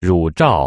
乳罩